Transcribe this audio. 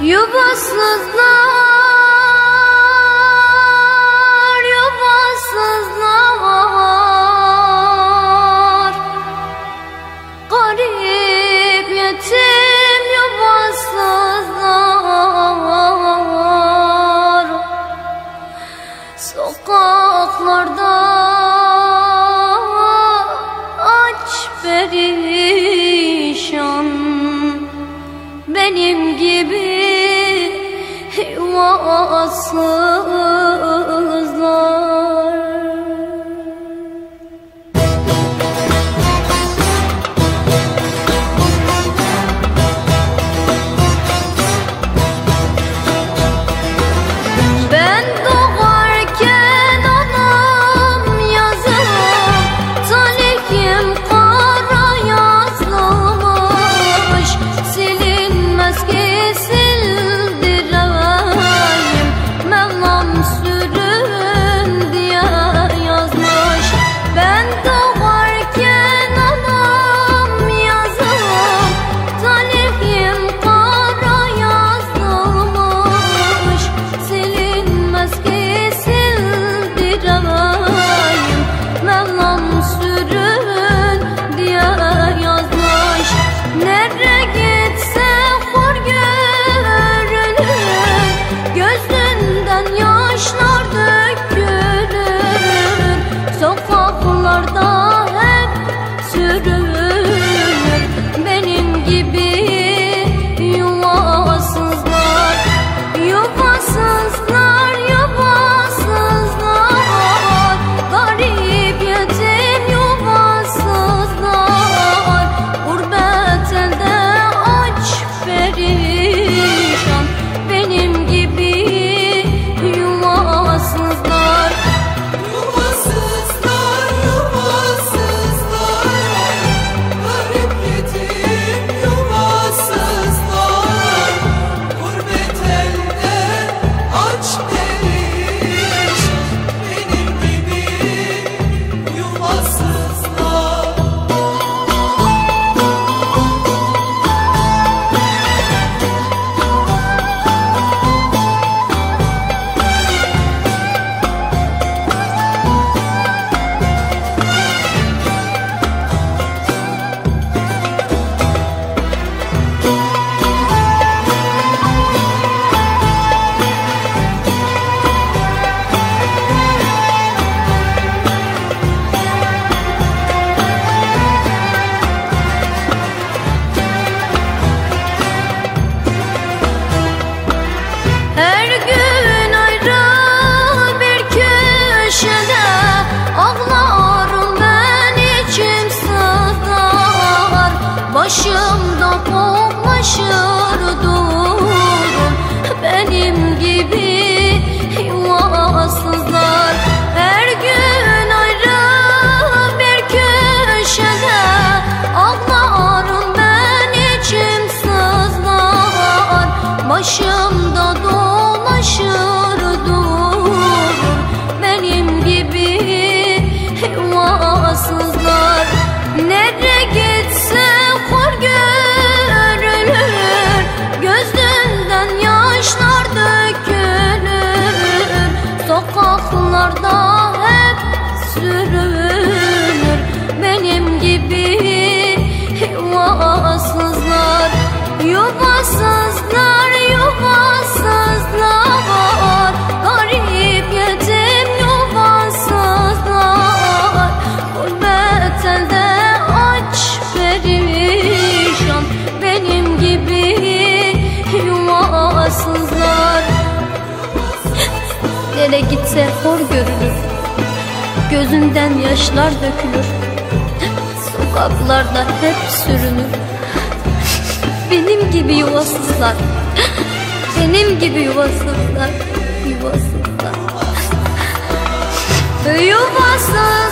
Yuvasızlar, yuvasızlar. وأصحابه Başımda koklaşır durum Benim gibi yuvasızlar. Her gün ayrı bir köşede Ağlarım ben içim sızlar. Başımda dolaşır ise hor görülür. Gözünden yaşlar dökülür. Sokaklarda hep sürünür. Benim gibi yuvasızlar. Benim gibi yuvasızlar. Yuvasızlar. Yuvasızlar.